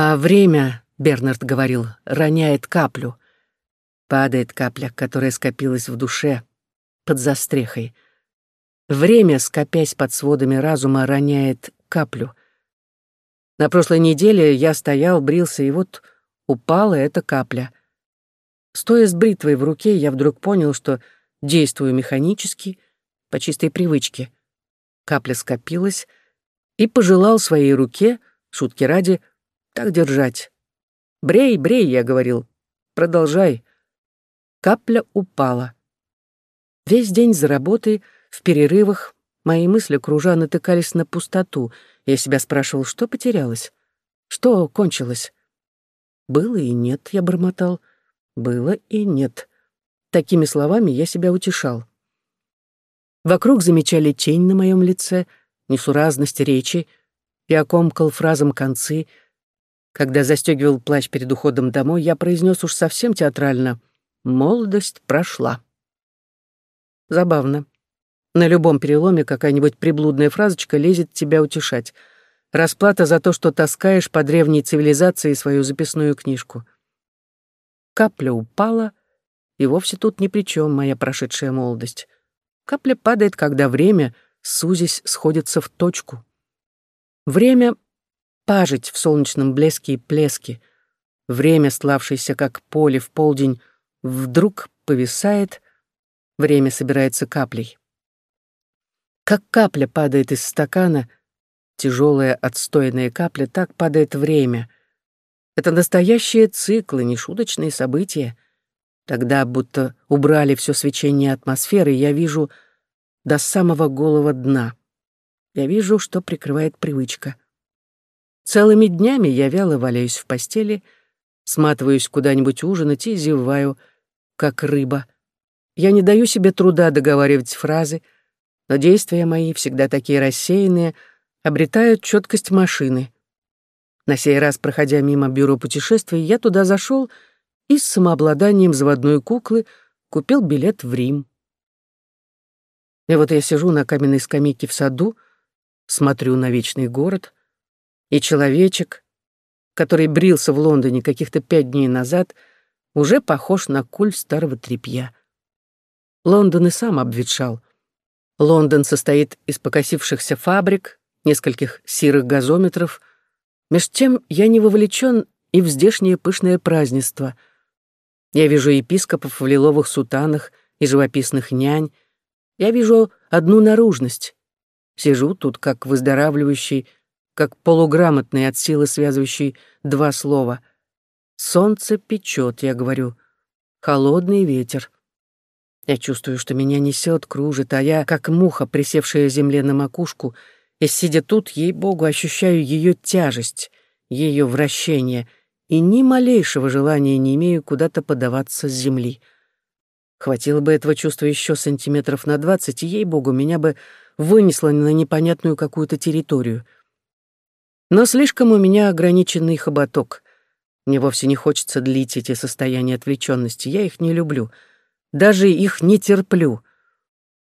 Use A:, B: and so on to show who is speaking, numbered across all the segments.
A: А время, Бернард говорил, роняет каплю. Падает капля, которая скопилась в душе, под застрехой. Время, скопясь под сводами разума, роняет каплю. На прошлой неделе я стоял, брился, и вот упала эта капля. Стоя с бритвой в руке, я вдруг понял, что действую механически, по чистой привычке. Капля скопилась, и пожелал своей руке, шутки ради, так держать. «Брей, брей», — я говорил, — «продолжай». Капля упала. Весь день за работой, в перерывах, мои мысли, кружа, натыкались на пустоту. Я себя спрашивал, что потерялось? Что кончилось? Было и нет, я бормотал. Было и нет. Такими словами я себя утешал. Вокруг замечали тень на моем лице, несуразность речи. Я комкал фразам концы. Когда застегивал плащ перед уходом домой, я произнес уж совсем театрально «Молодость прошла». Забавно. На любом переломе какая-нибудь приблудная фразочка лезет тебя утешать. Расплата за то, что таскаешь по древней цивилизации свою записную книжку. Капля упала, и вовсе тут ни при чем моя прошедшая молодость. Капля падает, когда время, сузясь, сходится в точку. Время — пажить в солнечном блеске и плеске. Время, славшееся как поле в полдень, вдруг повисает, время собирается каплей. Как капля падает из стакана, тяжелая отстойная капля, так падает время. Это настоящие циклы, не шуточные события — Тогда будто убрали все свечение атмосферы, я вижу до самого голого дна. Я вижу, что прикрывает привычка. Целыми днями я вяло валяюсь в постели, сматываюсь куда-нибудь ужинать и зеваю, как рыба. Я не даю себе труда договаривать фразы, но действия мои, всегда такие рассеянные, обретают четкость машины. На сей раз, проходя мимо бюро путешествий, я туда зашел — и с самообладанием заводной куклы купил билет в Рим. И вот я сижу на каменной скамейке в саду, смотрю на вечный город, и человечек, который брился в Лондоне каких-то пять дней назад, уже похож на куль старого тряпья. Лондон и сам обветшал. Лондон состоит из покосившихся фабрик, нескольких сирых газометров. Меж тем я не вовлечен и в здешнее пышное празднество — я вижу епископов в лиловых сутанах и живописных нянь. Я вижу одну наружность. Сижу тут, как выздоравливающий, как полуграмотный от силы связывающий два слова. «Солнце печет», я говорю. «Холодный ветер». Я чувствую, что меня несет, кружит, а я, как муха, присевшая земле на макушку, и, сидя тут, ей-богу, ощущаю ее тяжесть, ее вращение — и ни малейшего желания не имею куда-то подаваться с земли. Хватило бы этого чувства еще сантиметров на двадцать, и, ей-богу, меня бы вынесло на непонятную какую-то территорию. Но слишком у меня ограниченный хоботок. Мне вовсе не хочется длить эти состояния отвлеченности, я их не люблю. Даже их не терплю.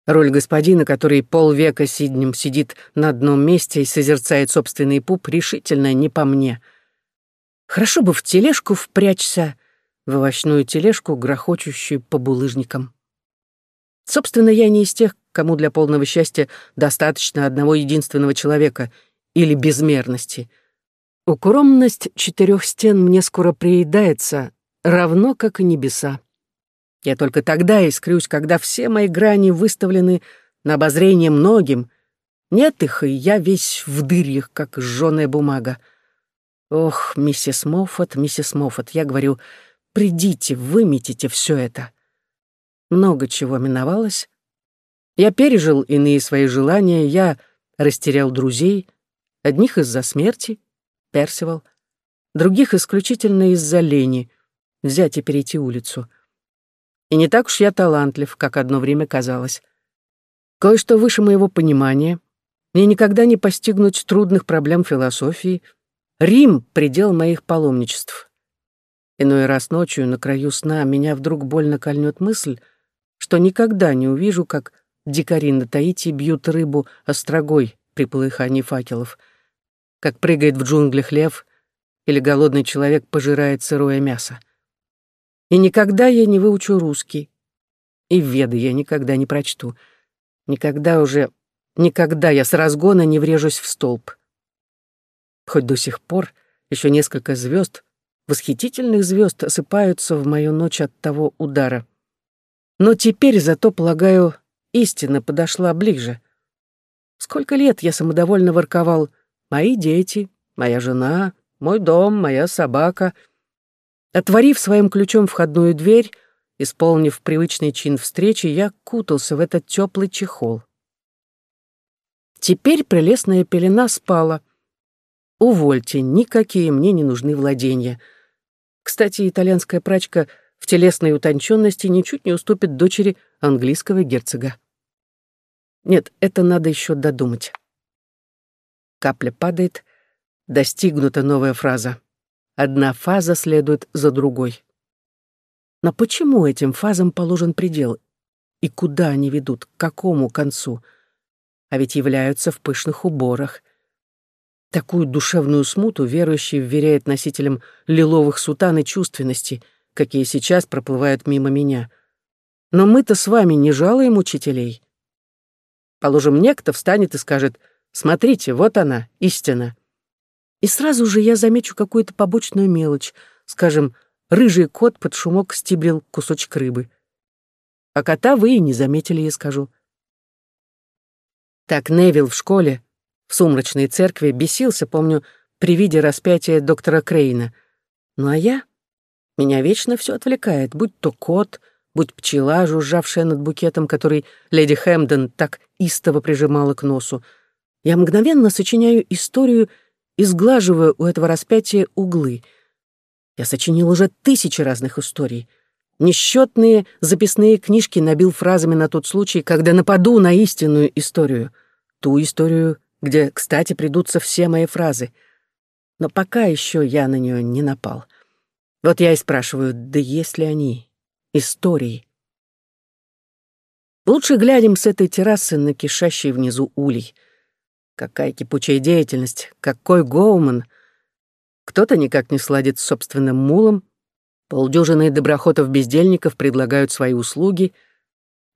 A: Роль господина, который полвека сиднем сидит на одном месте и созерцает собственный пуп, решительно не по мне — Хорошо бы в тележку впрячься, в овощную тележку, грохочущую по булыжникам. Собственно, я не из тех, кому для полного счастья достаточно одного единственного человека или безмерности. Укромность четырех стен мне скоро приедается, равно как и небеса. Я только тогда искрюсь, когда все мои грани выставлены на обозрение многим. Нет их, и я весь в дырьях, как сжёная бумага. Ох, миссис Моффат, миссис Моффат, я говорю, придите, выметите все это. Много чего миновалось. Я пережил иные свои желания, я растерял друзей, одних из-за смерти, Персивал, других исключительно из-за лени, взять и перейти улицу. И не так уж я талантлив, как одно время казалось. Кое-что выше моего понимания. Мне никогда не постигнуть трудных проблем философии — Рим — предел моих паломничеств. Иной раз ночью на краю сна меня вдруг больно кольнет мысль, что никогда не увижу, как дикари на Таити бьют рыбу острогой при полыхании факелов, как прыгает в джунглях лев, или голодный человек пожирает сырое мясо. И никогда я не выучу русский. И веды я никогда не прочту. Никогда уже, никогда я с разгона не врежусь в столб. Хоть до сих пор еще несколько звезд, восхитительных звезд, осыпаются в мою ночь от того удара. Но теперь зато, полагаю, истина подошла ближе. Сколько лет я самодовольно ворковал «мои дети», «моя жена», «мой дом», «моя собака». Отворив своим ключом входную дверь, исполнив привычный чин встречи, я кутался в этот теплый чехол. Теперь прелестная пелена спала — Увольте, никакие мне не нужны владения. Кстати, итальянская прачка в телесной утонченности ничуть не уступит дочери английского герцога. Нет, это надо еще додумать. Капля падает, достигнута новая фраза. Одна фаза следует за другой. Но почему этим фазам положен предел? И куда они ведут, к какому концу? А ведь являются в пышных уборах — Такую душевную смуту верующий вверяет носителям лиловых сутан и чувственности, какие сейчас проплывают мимо меня. Но мы-то с вами не жалуем учителей. Положим, некто встанет и скажет «Смотрите, вот она, истина». И сразу же я замечу какую-то побочную мелочь, скажем, рыжий кот под шумок стибрил кусочек рыбы. А кота вы и не заметили, я скажу. Так Невил в школе в сумрачной церкви бесился, помню, при виде распятия доктора Крейна. Ну а я? Меня вечно все отвлекает, будь то кот, будь пчела, жужжавшая над букетом, который леди Хэмден так истово прижимала к носу. Я мгновенно сочиняю историю и сглаживаю у этого распятия углы. Я сочинил уже тысячи разных историй. Несчетные записные книжки набил фразами на тот случай, когда нападу на истинную историю. Ту историю, где, кстати, придутся все мои фразы. Но пока еще я на нее не напал. Вот я и спрашиваю, да есть ли они истории? Лучше глядим с этой террасы на кишащий внизу улей. Какая кипучая деятельность, какой гоуман. Кто-то никак не сладит с собственным мулом, полдюжины доброхотов-бездельников предлагают свои услуги,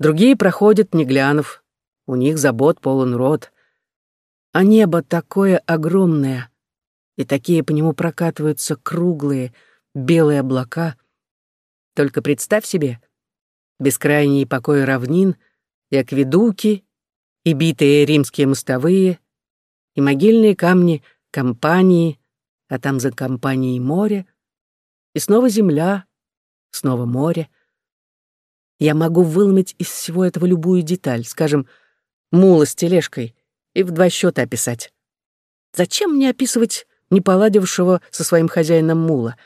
A: другие проходят, не глянув, у них забот полон рот а небо такое огромное, и такие по нему прокатываются круглые белые облака. Только представь себе, бескрайние покои равнин и акведуки, и битые римские мостовые, и могильные камни компании, а там за компанией море, и снова земля, снова море. Я могу выломать из всего этого любую деталь, скажем, мула с тележкой, и в два счета описать. Зачем мне описывать неполадившего со своим хозяином мула?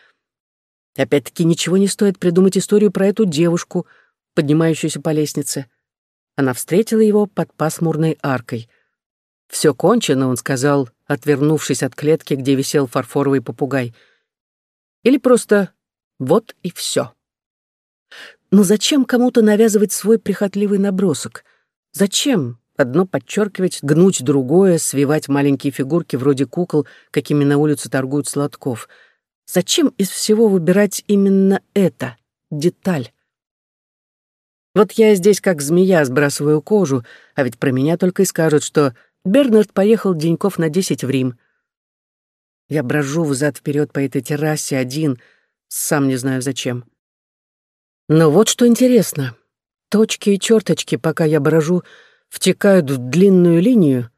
A: Опять-таки ничего не стоит придумать историю про эту девушку, поднимающуюся по лестнице. Она встретила его под пасмурной аркой. Все кончено, он сказал, отвернувшись от клетки, где висел фарфоровый попугай. Или просто «вот и все. Но зачем кому-то навязывать свой прихотливый набросок? Зачем Одно подчеркивать, гнуть другое, свивать маленькие фигурки вроде кукол, какими на улице торгуют сладков. Зачем из всего выбирать именно это, деталь? Вот я здесь как змея сбрасываю кожу, а ведь про меня только и скажут, что Бернард поехал деньков на десять в Рим. Я брожу взад вперед по этой террасе один, сам не знаю зачем. Но вот что интересно. Точки и черточки, пока я брожу, втекают в длинную линию,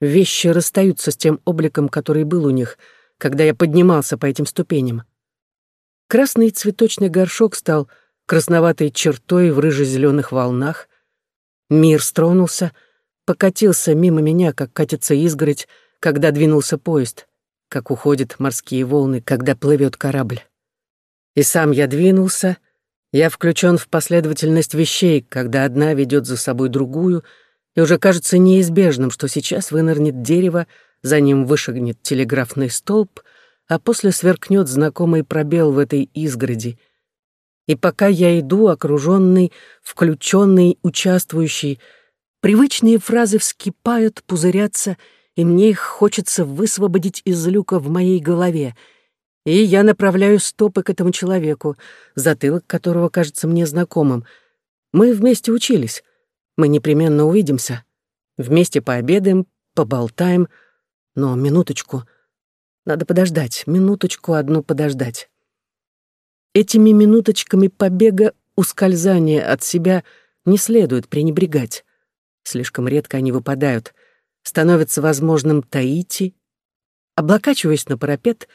A: вещи расстаются с тем обликом, который был у них, когда я поднимался по этим ступеням. Красный цветочный горшок стал красноватой чертой в рыже-зеленых волнах. Мир стронулся, покатился мимо меня, как катится изгородь, когда двинулся поезд, как уходят морские волны, когда плывет корабль. И сам я двинулся, я включен в последовательность вещей, когда одна ведет за собой другую — и уже кажется неизбежным, что сейчас вынырнет дерево, за ним вышагнет телеграфный столб, а после сверкнет знакомый пробел в этой изгороди. И пока я иду, окруженный, включенный, участвующий, привычные фразы вскипают, пузырятся, и мне их хочется высвободить из люка в моей голове. и я направляю стопы к этому человеку, затылок которого кажется мне знакомым. Мы вместе учились. Мы непременно увидимся. Вместе пообедаем, поболтаем. Но минуточку. Надо подождать, минуточку одну подождать. Этими минуточками побега, ускользания от себя не следует пренебрегать. Слишком редко они выпадают. Становится возможным Таити. Облокачиваясь на парапет,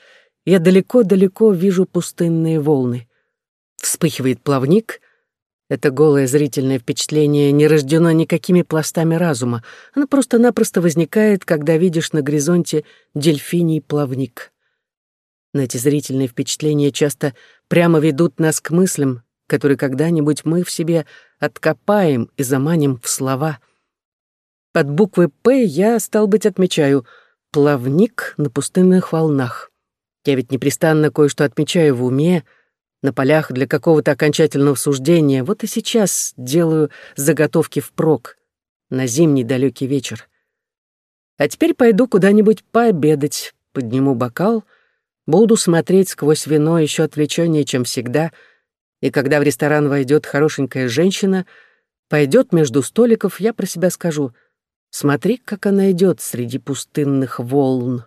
A: я далеко-далеко вижу пустынные волны. Вспыхивает плавник. Это голое зрительное впечатление не рождено никакими пластами разума. Оно просто-напросто возникает, когда видишь на горизонте дельфиний плавник. Но эти зрительные впечатления часто прямо ведут нас к мыслям, которые когда-нибудь мы в себе откопаем и заманим в слова. Под буквой «П» я, стал быть, отмечаю «плавник на пустынных волнах». Я ведь непрестанно кое-что отмечаю в уме, на полях для какого-то окончательного суждения. Вот и сейчас делаю заготовки впрок на зимний далекий вечер. А теперь пойду куда-нибудь пообедать, подниму бокал, буду смотреть сквозь вино еще отвлеченнее, чем всегда, и когда в ресторан войдет хорошенькая женщина, пойдет между столиков, я про себя скажу, смотри, как она идет среди пустынных волн.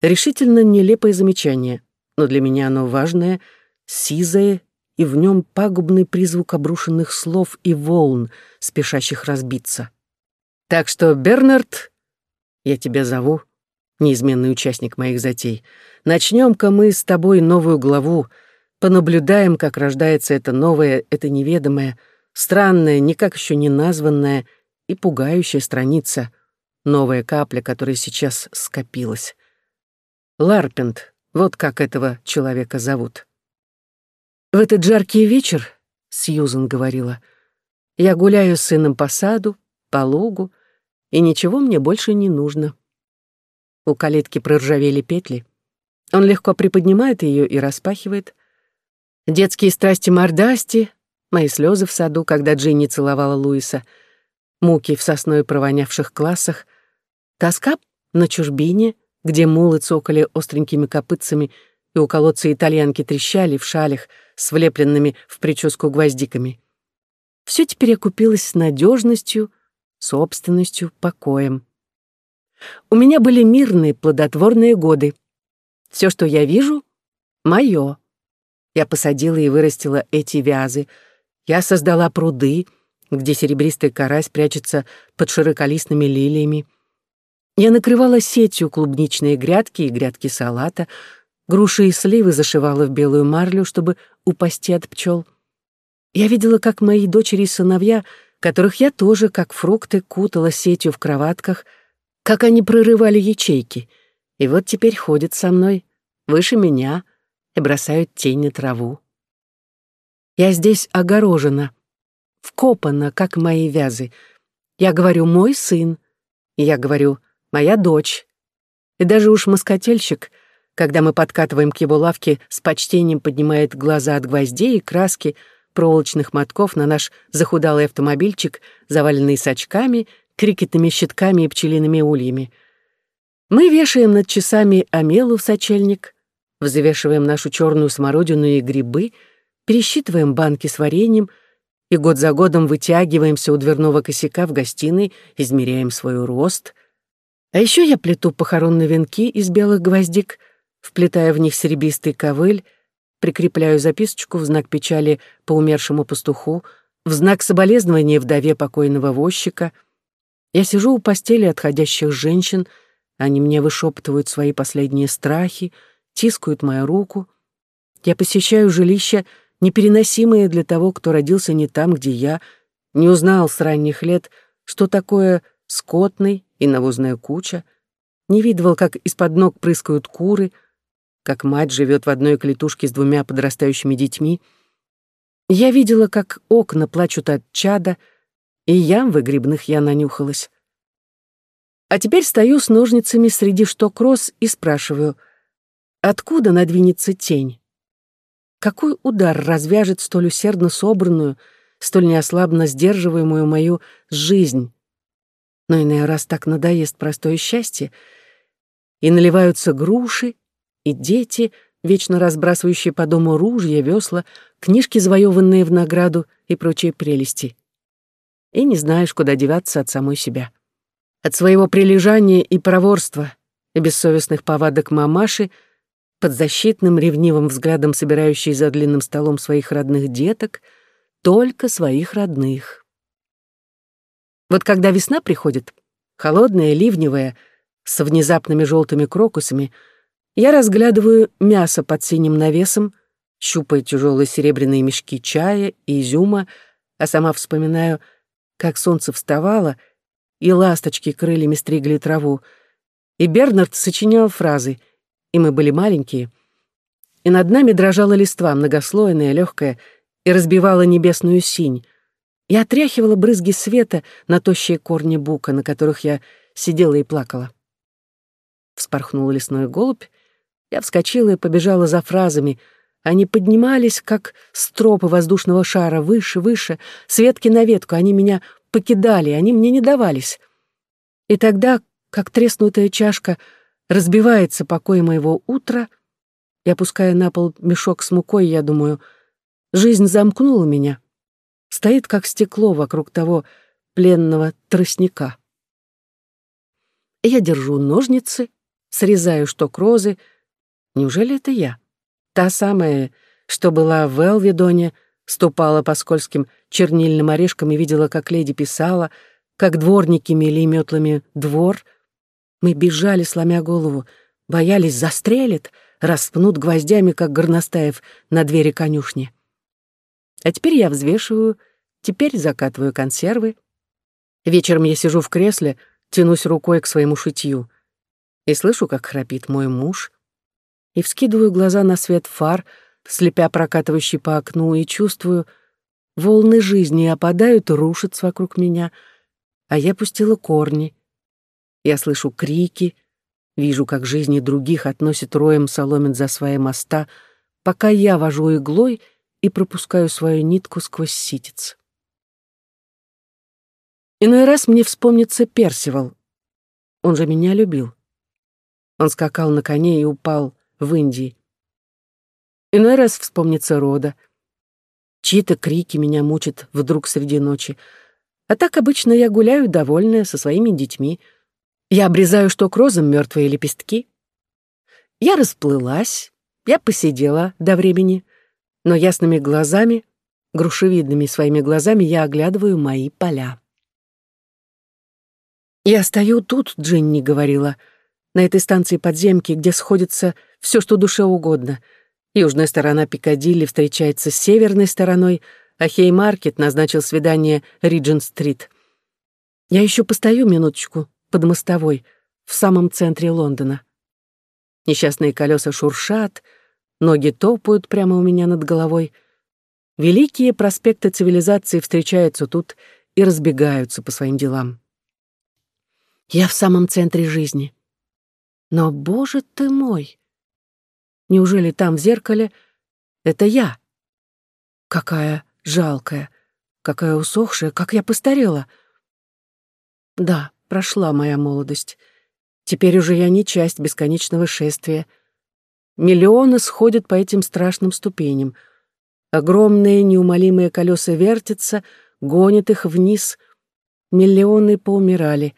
A: Решительно нелепое замечание, но для меня оно важное, сизое, и в нем пагубный призвук обрушенных слов и волн, спешащих разбиться. Так что, Бернард, я тебя зову, неизменный участник моих затей, начнем-ка мы с тобой новую главу, понаблюдаем, как рождается это новое, это неведомое, странное, никак еще не названное и пугающая страница, новая капля, которая сейчас скопилась. Ларпент, вот как этого человека зовут. В этот жаркий вечер, Сьюзен говорила, я гуляю с сыном по саду, по лугу, и ничего мне больше не нужно. У калитки проржавели петли. Он легко приподнимает ее и распахивает. Детские страсти мордасти, мои слезы в саду, когда Джинни целовала Луиса, муки в сосной провонявших классах, тоска на чужбине — где мулы цокали остренькими копытцами и у колодца итальянки трещали в шалях с влепленными в прическу гвоздиками. Все теперь окупилось надежностью, собственностью, покоем. У меня были мирные, плодотворные годы. Все, что я вижу, — мое. Я посадила и вырастила эти вязы. Я создала пруды, где серебристый карась прячется под широколистными лилиями. Я накрывала сетью клубничные грядки и грядки салата, груши и сливы зашивала в белую марлю, чтобы упасти от пчел. Я видела, как мои дочери и сыновья, которых я тоже, как фрукты, кутала сетью в кроватках, как они прорывали ячейки. И вот теперь ходят со мной, выше меня, и бросают тень на траву. Я здесь огорожена, вкопана, как мои вязы. Я говорю «мой сын», и я говорю моя дочь. И даже уж москотельщик, когда мы подкатываем к его лавке, с почтением поднимает глаза от гвоздей и краски, проволочных мотков на наш захудалый автомобильчик, заваленный сачками, крикетными щитками и пчелиными ульями. Мы вешаем над часами омелу в сочельник, взвешиваем нашу черную смородину и грибы, пересчитываем банки с вареньем и год за годом вытягиваемся у дверного косяка в гостиной, измеряем свой рост — а еще я плету похоронные венки из белых гвоздик, вплетая в них серебристый ковыль, прикрепляю записочку в знак печали по умершему пастуху, в знак соболезнования вдове покойного возчика. Я сижу у постели отходящих женщин, они мне вышептывают свои последние страхи, тискают мою руку. Я посещаю жилища, непереносимые для того, кто родился не там, где я, не узнал с ранних лет, что такое скотный, и навозная куча, не видывал, как из-под ног прыскают куры, как мать живет в одной клетушке с двумя подрастающими детьми. Я видела, как окна плачут от чада, и ям выгребных я нанюхалась. А теперь стою с ножницами среди шток-роз и спрашиваю, откуда надвинется тень? Какой удар развяжет столь усердно собранную, столь неослабно сдерживаемую мою жизнь, но иной раз так надоест простое счастье, и наливаются груши, и дети, вечно разбрасывающие по дому ружья, весла, книжки, завоеванные в награду и прочие прелести. И не знаешь, куда деваться от самой себя. От своего прилежания и проворства, и бессовестных повадок мамаши, под защитным ревнивым взглядом собирающей за длинным столом своих родных деток, только своих родных. Вот когда весна приходит, холодная, ливневая, с внезапными желтыми крокусами — я разглядываю мясо под синим навесом, щупаю тяжелые серебряные мешки чая и изюма, а сама вспоминаю, как солнце вставало, и ласточки крыльями стригли траву, и Бернард сочинял фразы, и мы были маленькие, и над нами дрожала листва, многослойная, легкая, и разбивала небесную синь, и отряхивала брызги света на тощие корни бука, на которых я сидела и плакала. Вспорхнул лесной голубь, я вскочила и побежала за фразами. Они поднимались, как стропы воздушного шара, выше, выше, с ветки на ветку. Они меня покидали, они мне не давались. И тогда, как треснутая чашка разбивается покой моего утра, и опуская на пол мешок с мукой, я думаю, жизнь замкнула меня. Стоит, как стекло вокруг того пленного тростника. Я держу ножницы, срезаю шток розы, Неужели это я? Та самая, что была в Элвидоне, ступала по скользким чернильным орешкам и видела, как леди писала, как дворники мели метлами двор. Мы бежали, сломя голову, боялись, застрелит, распнут гвоздями, как горностаев на двери конюшни. А теперь я взвешиваю, теперь закатываю консервы. Вечером я сижу в кресле, тянусь рукой к своему шитью и слышу, как храпит мой муж — и вскидываю глаза на свет фар, слепя прокатывающий по окну, и чувствую, волны жизни опадают рушатся вокруг меня, а я пустила корни. Я слышу крики, вижу, как жизни других относят роем соломин за свои моста, пока я вожу иглой и пропускаю свою нитку сквозь ситец. Иной раз мне вспомнится Персивал. Он же меня любил. Он скакал на коне и упал в Индии. Иной раз вспомнится рода. Чьи-то крики меня мучат вдруг среди ночи. А так обычно я гуляю довольная со своими детьми. Я обрезаю шток розам мертвые лепестки. Я расплылась, я посидела до времени, но ясными глазами, грушевидными своими глазами я оглядываю мои поля. «Я стою тут», — Джинни говорила, — на этой станции подземки, где сходится все, что душе угодно. Южная сторона Пикадилли встречается с северной стороной, а Хеймаркет назначил свидание Риджин-стрит. Я еще постою минуточку под мостовой в самом центре Лондона. Несчастные колеса шуршат, ноги топают прямо у меня над головой. Великие проспекты цивилизации встречаются тут и разбегаются по своим делам. Я в самом центре жизни. Но, боже ты мой! Неужели там в зеркале это я? Какая жалкая, какая усохшая, как я постарела. Да, прошла моя молодость. Теперь уже я не часть бесконечного шествия. Миллионы сходят по этим страшным ступеням. Огромные неумолимые колеса вертятся, гонят их вниз. Миллионы поумирали.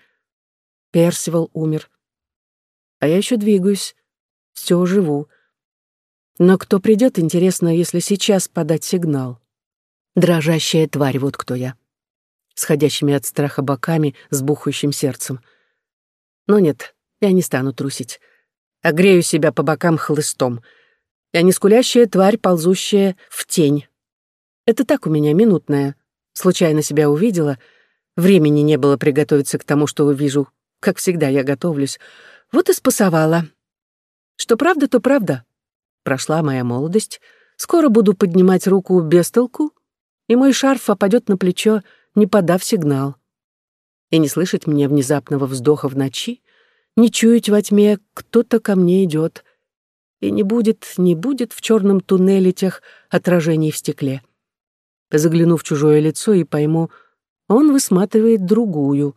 A: Персивал умер. А я еще двигаюсь, все живу. Но кто придет, интересно, если сейчас подать сигнал? Дрожащая тварь, вот кто я. Сходящими от страха боками, с бухающим сердцем. Но нет, я не стану трусить. Огрею себя по бокам хлыстом. Я не скулящая тварь, ползущая в тень. Это так у меня минутное. Случайно себя увидела. Времени не было приготовиться к тому, что увижу. Как всегда, я готовлюсь. Вот и спасовала. Что правда, то правда. Прошла моя молодость. Скоро буду поднимать руку без толку, и мой шарф опадет на плечо, не подав сигнал. И не слышать мне внезапного вздоха в ночи, не чуять во тьме, кто-то ко мне идет. И не будет, не будет в черном туннеле тех отражений в стекле. Загляну в чужое лицо и пойму, он высматривает другую.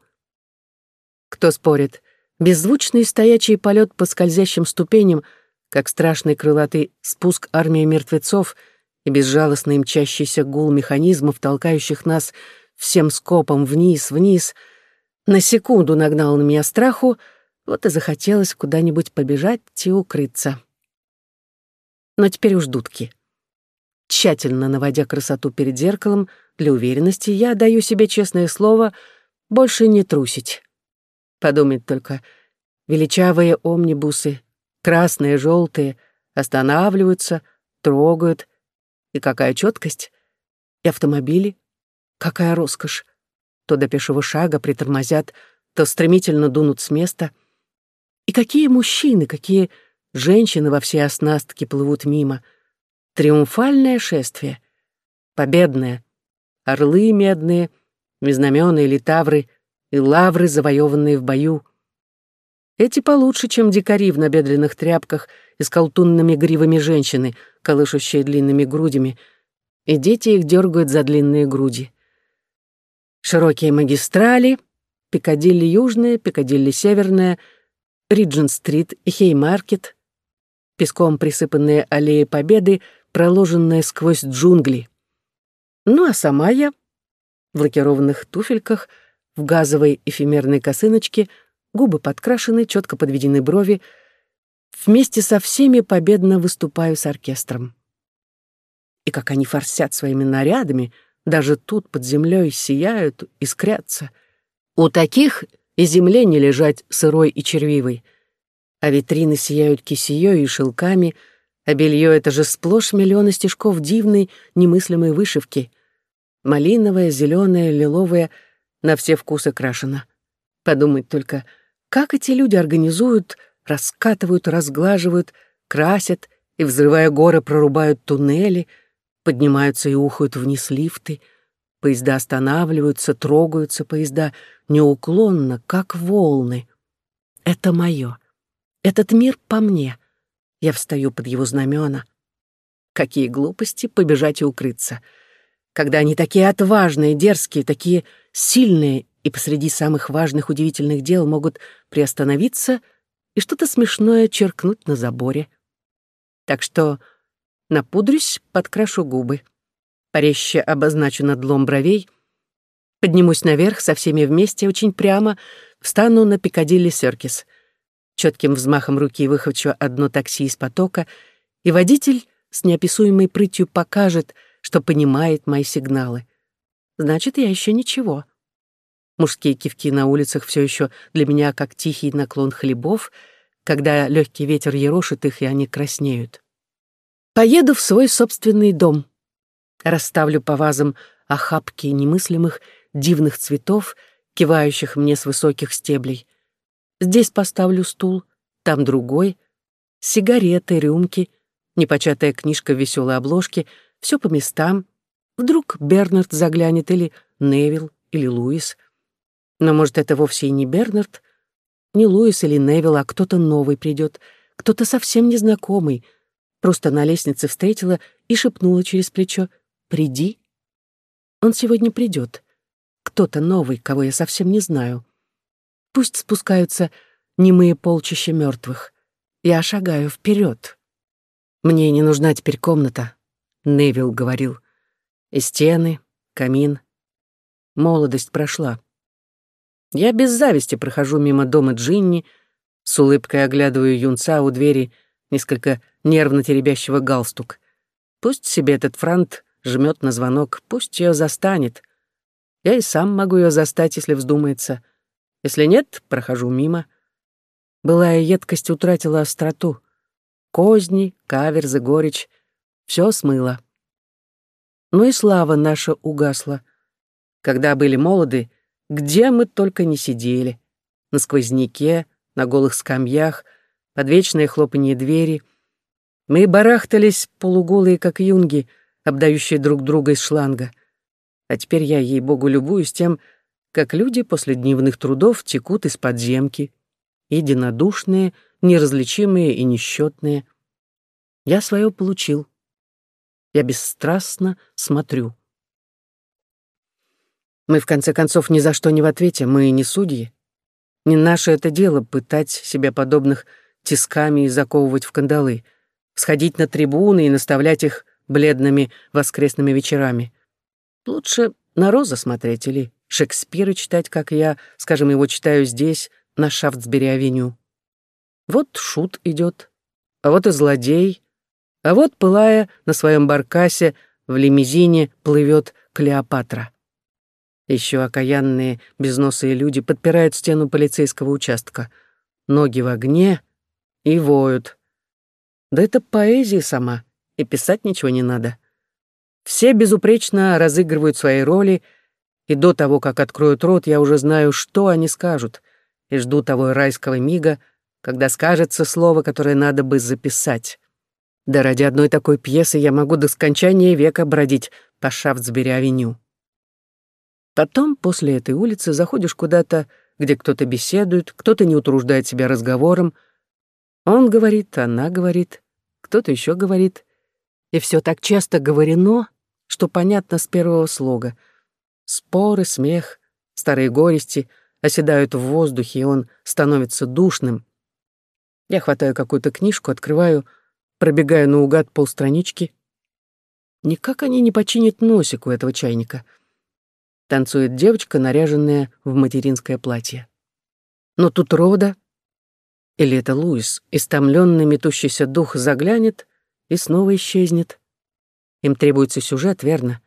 A: Кто спорит, Беззвучный стоячий полет по скользящим ступеням, как страшный крылатый спуск армии мертвецов и безжалостный мчащийся гул механизмов, толкающих нас всем скопом вниз, вниз, на секунду нагнал на меня страху, вот и захотелось куда-нибудь побежать и укрыться. Но теперь уж дудки. Тщательно наводя красоту перед зеркалом, для уверенности я даю себе честное слово больше не трусить. Подумать только, величавые омнибусы, красные, желтые, останавливаются, трогают. И какая четкость! И автомобили, какая роскошь! То до пешего шага притормозят, то стремительно дунут с места. И какие мужчины, какие женщины во все оснастки плывут мимо. Триумфальное шествие. Победное. Орлы медные, знаменёные литавры и лавры, завоеванные в бою. Эти получше, чем дикари в набедренных тряпках и с колтунными гривами женщины, колышущие длинными грудями, и дети их дергают за длинные груди. Широкие магистрали, Пикадилли Южная, Пикадилли Северная, Риджин-стрит и Хеймаркет, песком присыпанные аллеи Победы, проложенные сквозь джунгли. Ну а сама я в лакированных туфельках, в газовой эфемерной косыночке, губы подкрашены, четко подведены брови, вместе со всеми победно выступаю с оркестром. И как они форсят своими нарядами, даже тут под землей сияют, искрятся. У таких и земле не лежать сырой и червивой. А витрины сияют кисеей и шелками, а белье — это же сплошь миллионы стежков дивной, немыслимой вышивки. Малиновое, зеленое, лиловое — на все вкусы крашено. Подумать только, как эти люди организуют, раскатывают, разглаживают, красят и, взрывая горы, прорубают туннели, поднимаются и ухают вниз лифты, поезда останавливаются, трогаются поезда неуклонно, как волны. Это мое. Этот мир по мне. Я встаю под его знамена. Какие глупости побежать и укрыться. Когда они такие отважные, дерзкие, такие сильные и посреди самых важных удивительных дел могут приостановиться и что-то смешное черкнуть на заборе. Так что напудрюсь, подкрашу губы. Порезче обозначу надлом бровей, поднимусь наверх со всеми вместе, очень прямо, встану на Пикадилли Серкис. Четким взмахом руки выхвачу одно такси из потока, и водитель с неописуемой прытью покажет, что понимает мои сигналы. Значит, я еще ничего. Мужские кивки на улицах все еще для меня как тихий наклон хлебов, когда легкий ветер ерошит их, и они краснеют. Поеду в свой собственный дом. Расставлю по вазам охапки немыслимых, дивных цветов, кивающих мне с высоких стеблей. Здесь поставлю стул, там другой, сигареты, рюмки, непочатая книжка веселой обложке, все по местам. Вдруг Бернард заглянет, или Невил, или Луис. Но, может, это вовсе и не Бернард, не Луис или Невил, а кто-то новый придет, кто-то совсем незнакомый. Просто на лестнице встретила и шепнула через плечо «Приди». Он сегодня придет. Кто-то новый, кого я совсем не знаю. Пусть спускаются немые полчища мертвых. Я шагаю вперед. Мне не нужна теперь комната, Невил говорил. И стены, камин. Молодость прошла. Я без зависти прохожу мимо дома Джинни, с улыбкой оглядываю юнца у двери, несколько нервно теребящего галстук. Пусть себе этот франт жмет на звонок, пусть ее застанет. Я и сам могу ее застать, если вздумается. Если нет, прохожу мимо. Былая едкость утратила остроту. Козни, каверзы, горечь — все смыло. Ну и слава наша угасла. Когда были молоды, где мы только не сидели. На сквозняке, на голых скамьях, под вечное хлопанье двери. Мы барахтались полуголые, как юнги, обдающие друг друга из шланга. А теперь я, ей-богу, любуюсь тем, как люди после дневных трудов текут из подземки, единодушные, неразличимые и несчетные. Я свое получил. Я бесстрастно смотрю. Мы, в конце концов, ни за что не в ответе, мы не судьи. Не наше это дело пытать себя подобных тисками и заковывать в кандалы, сходить на трибуны и наставлять их бледными воскресными вечерами. Лучше на Роза смотреть или Шекспира читать, как я, скажем, его читаю здесь, на Шафтсбери-авеню. Вот шут идет, а вот и злодей, а вот, пылая на своем баркасе, в лимузине плывет Клеопатра. Еще окаянные, безносые люди подпирают стену полицейского участка. Ноги в огне и воют. Да это поэзия сама, и писать ничего не надо. Все безупречно разыгрывают свои роли, и до того, как откроют рот, я уже знаю, что они скажут, и жду того райского мига, когда скажется слово, которое надо бы записать. Да ради одной такой пьесы я могу до скончания века бродить по Шафтсбери-авеню. Потом, после этой улицы, заходишь куда-то, где кто-то беседует, кто-то не утруждает себя разговором. Он говорит, она говорит, кто-то еще говорит. И все так часто говорено, что понятно с первого слога. Споры, смех, старые горести оседают в воздухе, и он становится душным. Я хватаю какую-то книжку, открываю, пробегаю наугад полстранички. Никак они не починят носик у этого чайника — Танцует девочка, наряженная в материнское платье. Но тут Рода, или это Луис, истомленный метущийся дух заглянет и снова исчезнет. Им требуется сюжет, верно?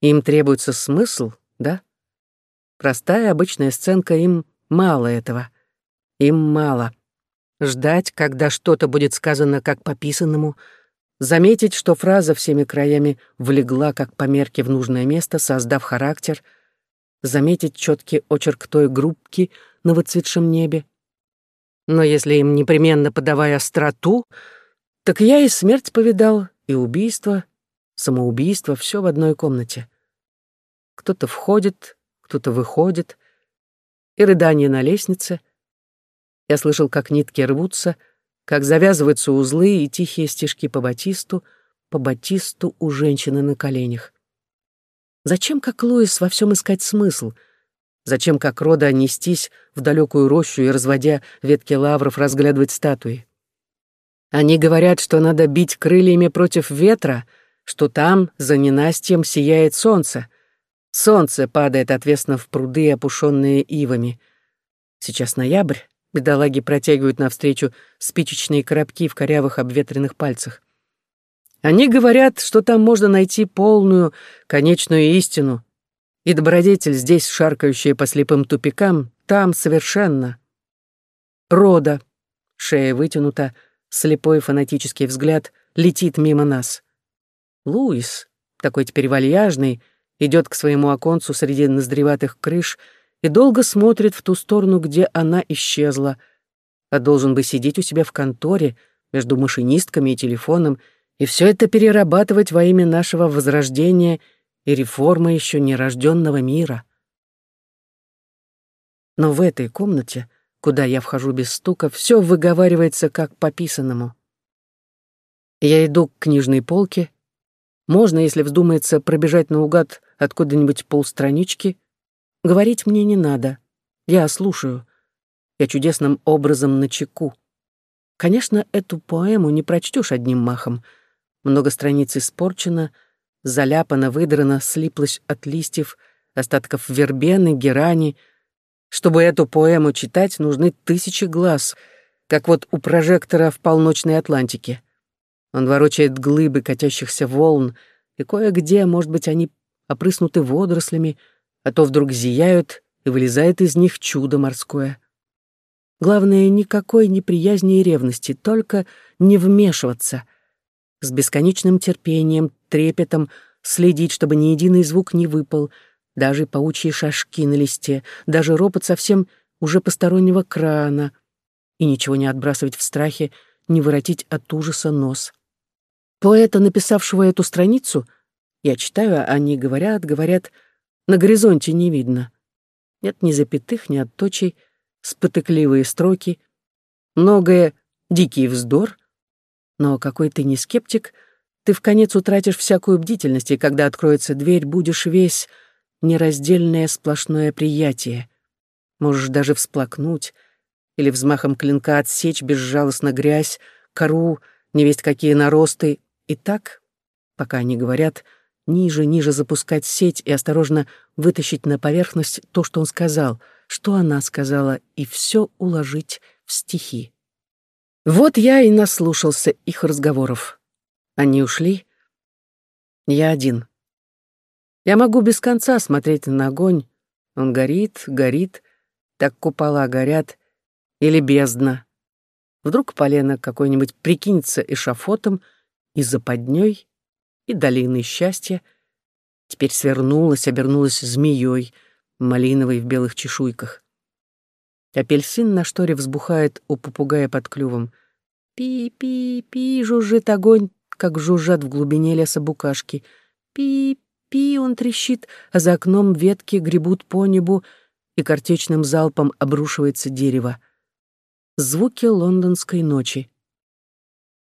A: Им требуется смысл, да? Простая обычная сценка, им мало этого. Им мало. Ждать, когда что-то будет сказано как по писанному, заметить, что фраза всеми краями влегла как по мерке в нужное место, создав характер, заметить четкий очерк той группки на выцветшем небе. Но если им непременно подавая остроту, так я и смерть повидал, и убийство, самоубийство, все в одной комнате. Кто-то входит, кто-то выходит, и рыдание на лестнице. Я слышал, как нитки рвутся — как завязываются узлы и тихие стежки по батисту, по батисту у женщины на коленях. Зачем, как Луис, во всем искать смысл? Зачем, как Рода, нестись в далекую рощу и, разводя ветки лавров, разглядывать статуи? Они говорят, что надо бить крыльями против ветра, что там, за ненастьем, сияет солнце. Солнце падает отвесно в пруды, опушенные ивами. Сейчас ноябрь, Бедолаги протягивают навстречу спичечные коробки в корявых обветренных пальцах. Они говорят, что там можно найти полную, конечную истину. И добродетель здесь, шаркающая по слепым тупикам, там совершенно. Рода, шея вытянута, слепой фанатический взгляд летит мимо нас. Луис, такой теперь вальяжный, идет к своему оконцу среди наздреватых крыш — и долго смотрит в ту сторону, где она исчезла, а должен бы сидеть у себя в конторе между машинистками и телефоном и все это перерабатывать во имя нашего возрождения и реформы еще нерожденного мира. Но в этой комнате, куда я вхожу без стука, все выговаривается как по писанному. Я иду к книжной полке. Можно, если вздумается, пробежать наугад откуда-нибудь полстранички — Говорить мне не надо. Я слушаю. Я чудесным образом на чеку. Конечно, эту поэму не прочтешь одним махом. Много страниц испорчено, заляпано, выдрано, слиплось от листьев, остатков вербены, герани. Чтобы эту поэму читать, нужны тысячи глаз, как вот у прожектора в полночной Атлантике. Он ворочает глыбы катящихся волн, и кое-где, может быть, они опрыснуты водорослями, а то вдруг зияют, и вылезает из них чудо морское. Главное, никакой неприязни и ревности, только не вмешиваться. С бесконечным терпением, трепетом следить, чтобы ни единый звук не выпал, даже паучьи шашки на листе, даже ропот совсем уже постороннего крана, и ничего не отбрасывать в страхе, не воротить от ужаса нос. Поэта, написавшего эту страницу, я читаю, они говорят, говорят — на горизонте не видно. Нет ни запятых, ни отточей, спотыкливые строки. Многое — дикий вздор. Но какой ты не скептик, ты в конец утратишь всякую бдительность, и когда откроется дверь, будешь весь нераздельное сплошное приятие. Можешь даже всплакнуть, или взмахом клинка отсечь безжалостно грязь, кору, невесть какие наросты, и так, пока они говорят, ниже, ниже запускать сеть и осторожно вытащить на поверхность то, что он сказал, что она сказала, и все уложить в стихи. Вот я и наслушался их разговоров. Они ушли. Я один. Я могу без конца смотреть на огонь. Он горит, горит, так купола горят. Или бездна. Вдруг полено какой-нибудь прикинется эшафотом и западней, и долиной счастья. Теперь свернулась, обернулась змеей, малиновой в белых чешуйках. Апельсин на шторе взбухает у попугая под клювом. Пи-пи-пи, жужжит огонь, как жужжат в глубине леса букашки. Пи-пи, он трещит, а за окном ветки гребут по небу, и картечным залпом обрушивается дерево. Звуки лондонской ночи.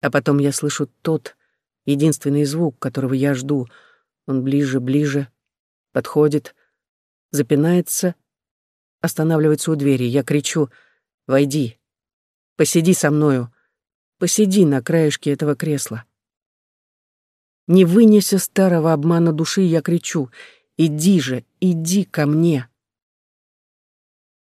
A: А потом я слышу тот, единственный звук, которого я жду. Он ближе, ближе, подходит, запинается — останавливается у двери. Я кричу «Войди! Посиди со мною! Посиди на краешке этого кресла!» Не вынеся старого обмана души, я кричу «Иди же, иди ко мне!»